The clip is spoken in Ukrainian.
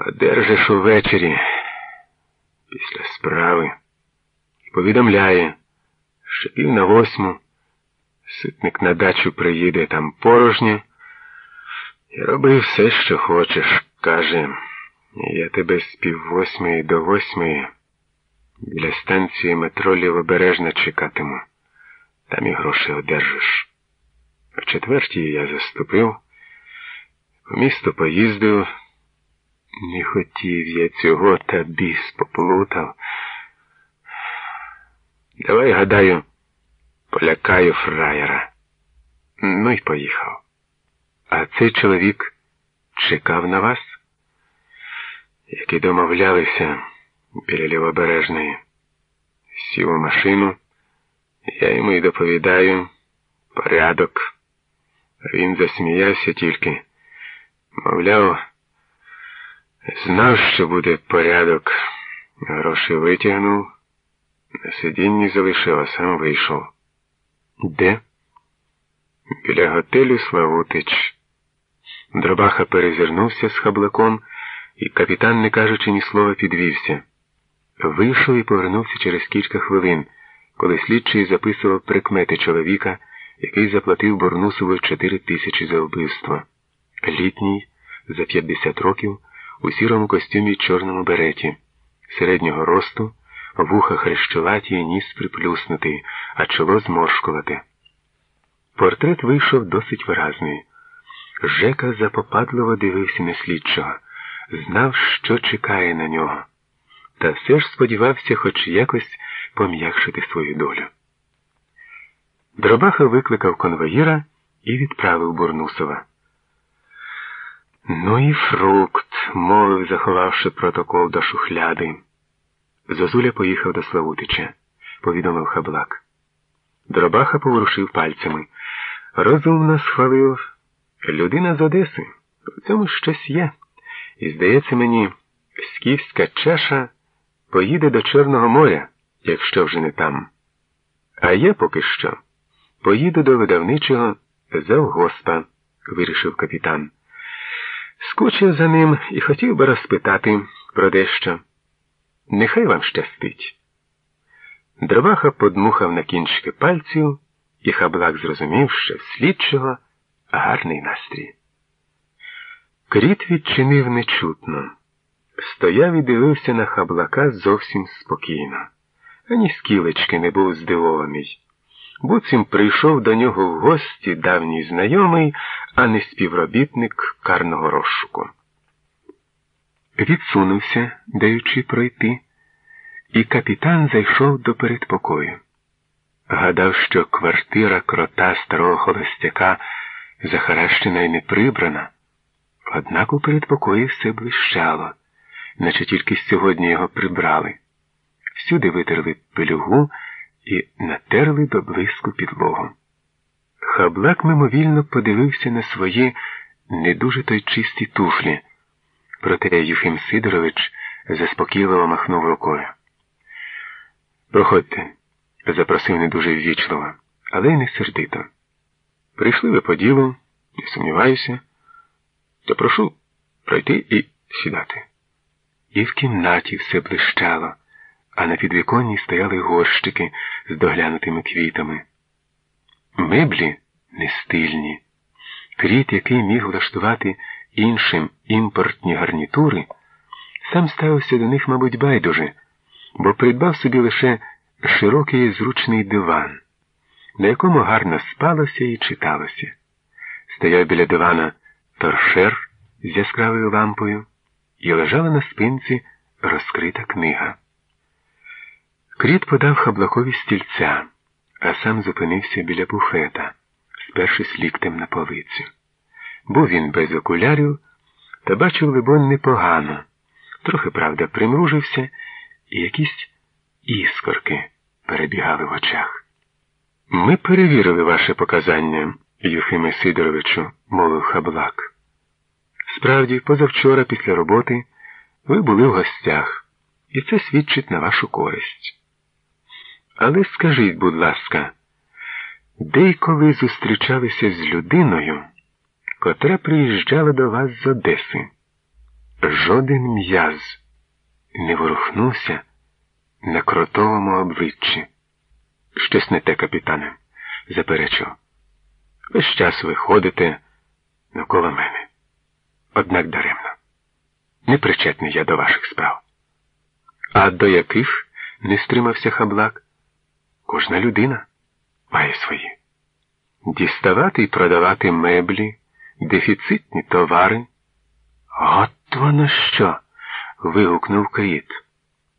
Одержиш увечері після справи і повідомляє, що пів на восьму ситник на дачу приїде там порожнє і роби все, що хочеш, каже. Я тебе з пів восьмої до восьмої біля станції метро Лівобережна чекатиму. Там і гроші одержиш. В четвертій я заступив, по місту поїздив. Не хотів я цього, та біс поплутав. Давай, гадаю, полякаю фраєра. Ну й поїхав. А цей чоловік чекав на вас, як і домовлялися біля лівобережної. Сів у машину, я йому й доповідаю порядок. Він засміявся тільки, мовляв, знав, що буде порядок, гроші витягнув, на сидінні залишив, а сам вийшов. Де? Біля готелю Славутич. Дробаха перезирнувся з хаблаком, і капітан, не кажучи ні слова, підвівся. Вийшов і повернувся через кілька хвилин, коли слідчий записував прикмети чоловіка, який заплатив Борнусову чотири тисячі за вбивство. Літній, за 50 років, у сірому костюмі чорному береті, середнього росту, вуха хрещоваті, ніс приплюснутий, а чоло зморшкувате. Портрет вийшов досить виразний. Жека запопадливо дивився на слідчого, знав, що чекає на нього, та все ж сподівався хоч якось пом'якшити свою долю. Дробаха викликав конвоїра і відправив Бурнусова. Ну і фрукт, мовив, заховавши протокол до шухляди. Зозуля поїхав до Славутича, повідомив хаблак. Дробаха поворушив пальцями. Розумно схвалив. Людина з Одеси. У цьому щось є. І, здається мені, скіфська чаша поїде до Чорного моря, якщо вже не там. А я поки що поїду до видавничого завгоспа, вирішив капітан. Скучив за ним і хотів би розпитати про дещо. Нехай вам щастить. Дроваха подмухав на кінчики пальців, і хаблак зрозумів, що в слідчого гарний настрій. Кріт відчинив нечутно. Стояв і дивився на хаблака зовсім спокійно. Ані скілечки не був здивований. Буцім прийшов до нього в гості давній знайомий, а не співробітник карного розшуку. Відсунувся, даючи пройти, і капітан зайшов до передпокою. Гадав, що квартира крота старого холостяка захаращена і не прибрана, однак у передпокої все блищало, наче тільки сьогодні його прибрали. Всюди витерли пилюгу і натерли до блиску підлогу. Хаблак мимовільно подивився на свої не дуже то й чисті туфлі, проте Юхим Сидорович заспокійливо махнув рукою. Проходьте, запросив не дуже ввічливо, але й не сердито. Прийшли ви по ділу, не сумніваюся, то прошу пройти і сідати. І в кімнаті все блищало а на підвіконні стояли горщики з доглянутими квітами. Меблі не стильні. Кріт, який міг влаштувати іншим імпортні гарнітури, сам ставився до них, мабуть, байдуже, бо придбав собі лише широкий зручний диван, на якому гарно спалося і читалося. Стояв біля дивана торшер з яскравою лампою, і лежала на спинці розкрита книга. Кріт подав хаблакові стільця, а сам зупинився біля буфета, спершись ліктем на полицю. Був він без окулярів та бачив, либонь, непогано. Трохи, правда, примружився, і якісь іскорки перебігали в очах. Ми перевірили ваше показання, Юхиме Сидоровичу, мовив хаблак. Справді, позавчора, після роботи, ви були в гостях, і це свідчить на вашу користь. Але скажіть, будь ласка, де й коли зустрічалися з людиною, котра приїжджала до вас з Одеси? жоден м'яз не ворухнувся на кротовому обличчі. Щось не те, капітане, заперечив. Весь час ви ходите навколо мене. Однак даремно. Не причетний я до ваших справ. А до яких не стримався хаблак? Кожна людина має свої. Діставати і продавати меблі, дефіцитні товари. От воно що? вигукнув Кріт.